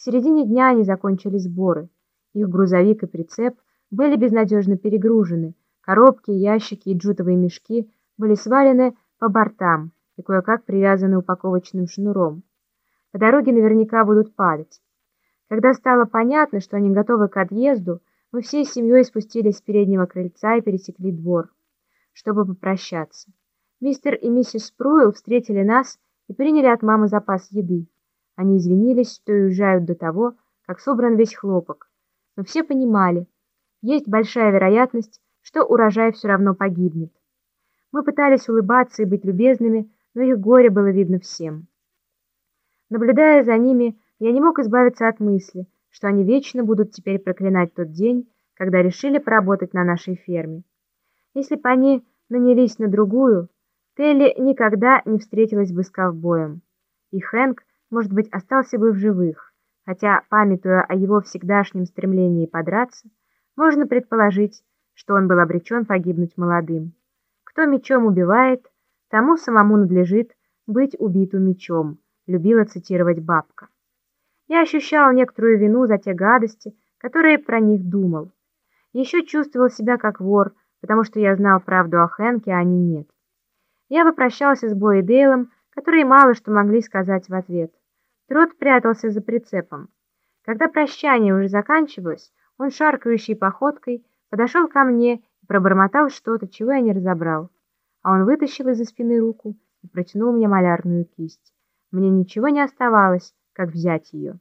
К середине дня они закончили сборы. Их грузовик и прицеп были безнадежно перегружены, коробки, ящики и джутовые мешки были свалены по бортам и кое-как привязаны упаковочным шнуром. По дороге наверняка будут падать. Когда стало понятно, что они готовы к отъезду, мы всей семьей спустились с переднего крыльца и пересекли двор, чтобы попрощаться. Мистер и миссис Спруил встретили нас и приняли от мамы запас еды. Они извинились, что уезжают до того, как собран весь хлопок. Но все понимали, есть большая вероятность, что урожай все равно погибнет. Мы пытались улыбаться и быть любезными, но их горе было видно всем. Наблюдая за ними, я не мог избавиться от мысли, что они вечно будут теперь проклинать тот день, когда решили поработать на нашей ферме. Если бы они нанялись на другую, Телли никогда не встретилась бы с ковбоем. И Хэнк, может быть, остался бы в живых, хотя, памятуя о его всегдашнем стремлении подраться, можно предположить, что он был обречен погибнуть молодым. Кто мечом убивает, тому самому надлежит быть убиту мечом, любила цитировать бабка. Я ощущал некоторую вину за те гадости, которые про них думал. Еще чувствовал себя как вор, потому что я знал правду о Хэнке, а они нет. Я попрощался с Бой Дейлом, которые мало что могли сказать в ответ. Трот прятался за прицепом. Когда прощание уже заканчивалось, он шаркающей походкой подошел ко мне и пробормотал что-то, чего я не разобрал. А он вытащил из-за спины руку и протянул мне малярную кисть. Мне ничего не оставалось, как взять ее.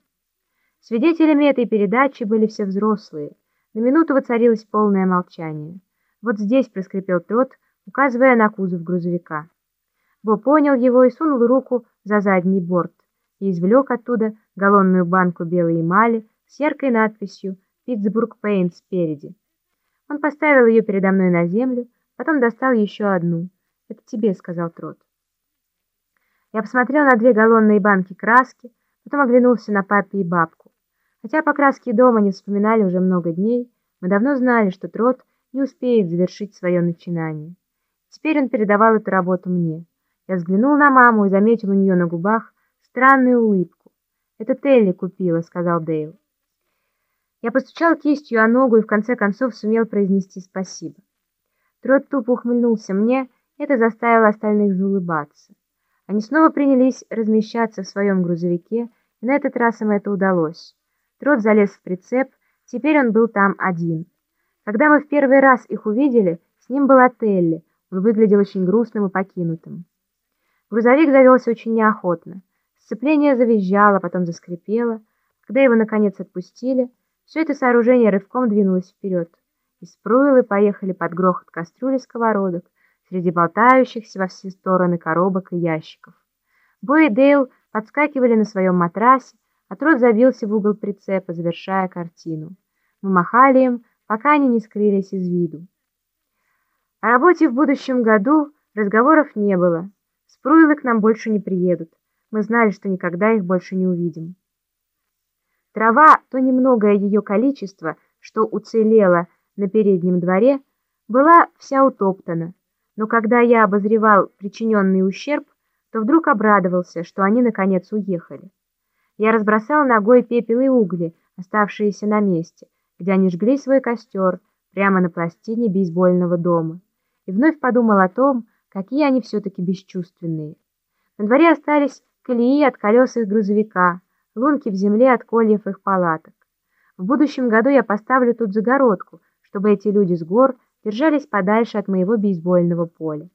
Свидетелями этой передачи были все взрослые. На минуту воцарилось полное молчание. Вот здесь проскрипел трот, указывая на кузов грузовика. Бо понял его и сунул руку за задний борт и извлек оттуда галлонную банку белой эмали с яркой надписью «Питтсбург Пейнт» спереди. Он поставил ее передо мной на землю, потом достал еще одну. «Это тебе», — сказал Трот. Я посмотрел на две галлонные банки краски, потом оглянулся на папе и бабку. Хотя по краске дома не вспоминали уже много дней, мы давно знали, что Трот не успеет завершить свое начинание. Теперь он передавал эту работу мне. Я взглянул на маму и заметил у нее на губах странную улыбку. «Это Телли купила», — сказал Дейл. Я постучал кистью о ногу и в конце концов сумел произнести спасибо. Трот тупо ухмыльнулся мне, это заставило остальных заулыбаться. Они снова принялись размещаться в своем грузовике, и на этот раз им это удалось. Трот залез в прицеп, теперь он был там один. Когда мы в первый раз их увидели, с ним была Телли, он выглядел очень грустным и покинутым. Грузовик завелся очень неохотно. Сцепление завизжало, потом заскрипело. Когда его, наконец, отпустили, все это сооружение рывком двинулось вперед. И спруилы поехали под грохот кастрюли сковородок, среди болтающихся во все стороны коробок и ящиков. Бой и Дейл подскакивали на своем матрасе, а Трот забился в угол прицепа, завершая картину. Мы махали им, пока они не скрылись из виду. О работе в будущем году разговоров не было. Спруилы к нам больше не приедут. Мы знали, что никогда их больше не увидим. Трава, то немногое ее количество, что уцелело на переднем дворе, была вся утоптана но когда я обозревал причиненный ущерб, то вдруг обрадовался, что они наконец уехали. Я разбросал ногой пепел и угли, оставшиеся на месте, где они жгли свой костер прямо на пластине бейсбольного дома, и вновь подумал о том, какие они все-таки бесчувственные. На дворе остались колеи от колес их грузовика, лунки в земле от кольев их палаток. В будущем году я поставлю тут загородку, чтобы эти люди с гор держались подальше от моего бейсбольного поля.